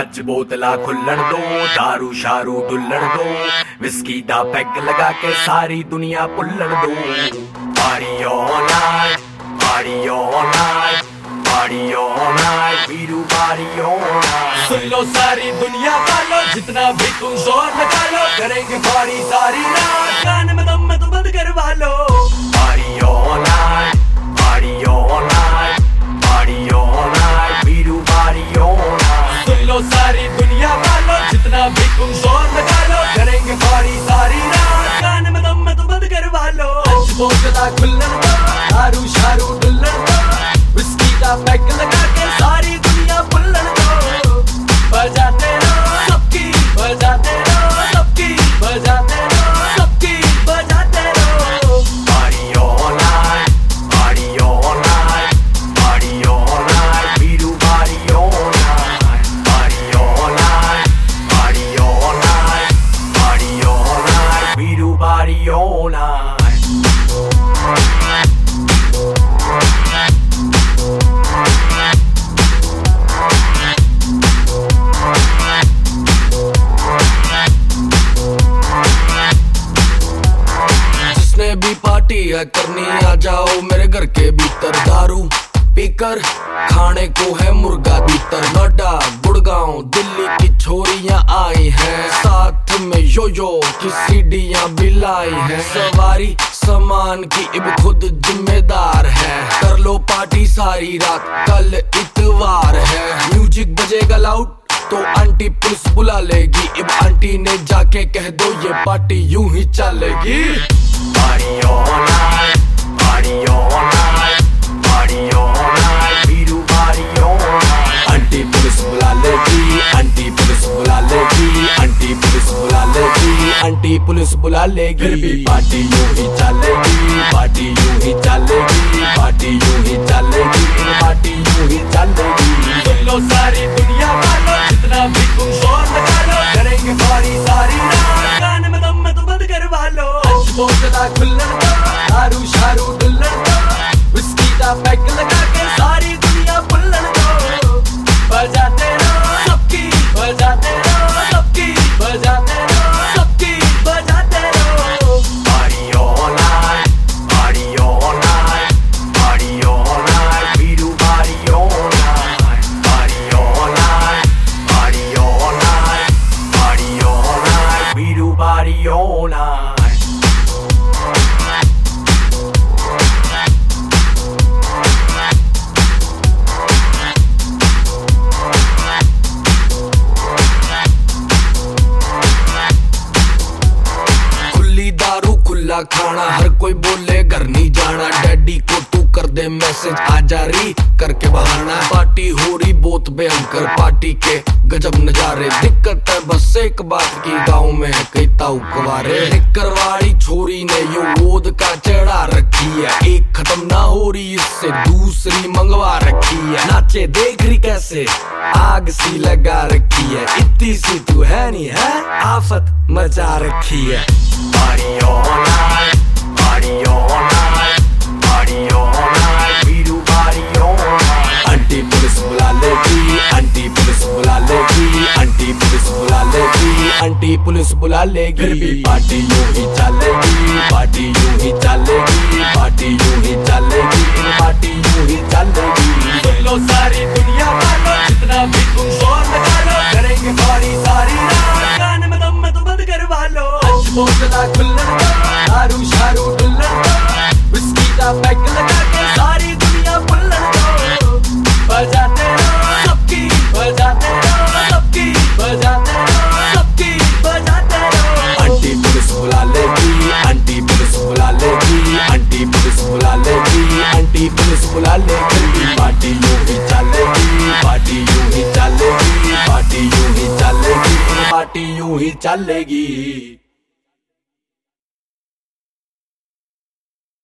ਅੱਜ ਬੋਤਲਾ ਖੁੱਲਣ ਦੋ दारू ਸ਼ਾਰੂ ਡੁੱਲਣ ਦੋ ਵਿਸਕੀ ਦਾ ਪੈਗ ਲਗਾ ਕੇ ਸਾਰੀ ਦੁਨੀਆ ਭੁੱਲਣ ਦੋ ਪਾਰੀ all night party all night party all night we do party all night सुन लो सारी दुनिया वालों जितना भी तुम जोर लगा लो करेंगे पारी सारी रात गाने में दम में तो बंद करवा लो स्मोक दा खुल्लन दारू शारू डुल्लन विस्की दा पैक लगा के सारी दुनिया भुल्लन दो बजाते रहो, सबकी बजाते रहो, सबकी बजाते रहो, सबकी बजाते रहो। पार्टी ऑल नाइट भी पार्टी है करनी आ जाओ मेरे घर के भीतर दारू पीकर खाने को है मुर्गा भीतर नोएडा गुड़गांव दिल्ली की छोरियाँ आई हैं साथ में यो यो की सीढ़ियाँ भी लाई हैं सवारी सामान की इब खुद जिम्मेदार है कर लो पार्टी सारी रात कल इतवार है म्यूज़िक बजेगा लाउड तो आंटी पुलिस बुला लेगी इब आंटी ने जाके कह दो ये पार्टी यूँ ही चलेगी Party all night, party all night, party all night. We do party all night. Aunty police बुला लेगी आंटी ਅੱਜ ਬੋਤਲਾਂ ਖੁੱਲਣ ਦੋ दारू ਸ਼ਾਰੂ खुला खाना हर कोई बोले घर नहीं जाना। डैडी को तू कर दे मैसेज आ जारी करके बहाना। पार्टी हो रही बहुत भयंकर पार्टी के गजब नजारे। दिक्कत है बस एक बात की गाँव में कई ताऊ कुवारे। निकर वाली छोरी ने यो वोद का चढ़ा रखी है। एक खत्म ना हो रही इससे दूसरी मंगवा रखी है। नाचे देख रही कैसे आग सी लगा रखी है। इतनी सी तू है नहीं है? आफत मचा रखी है। Party all night, भी पुलिस बुला लेगी आंटी पुलिस बुला लेगी फिर भी पार्टी यूँ ही चलेगी पार्टी यूँ ही चलेगी पार्टी यूँ ही चलेगी पार्टी यूँ ही चलेगी। सुन लो सारी दुनिया वालों जितना भी तुम शोर मचा लो करेंगे पार्टी सारी रात। गाने में दम में तुम तो बंद करवा लो। आज बोल पार्टी यूँ ही चलेगी।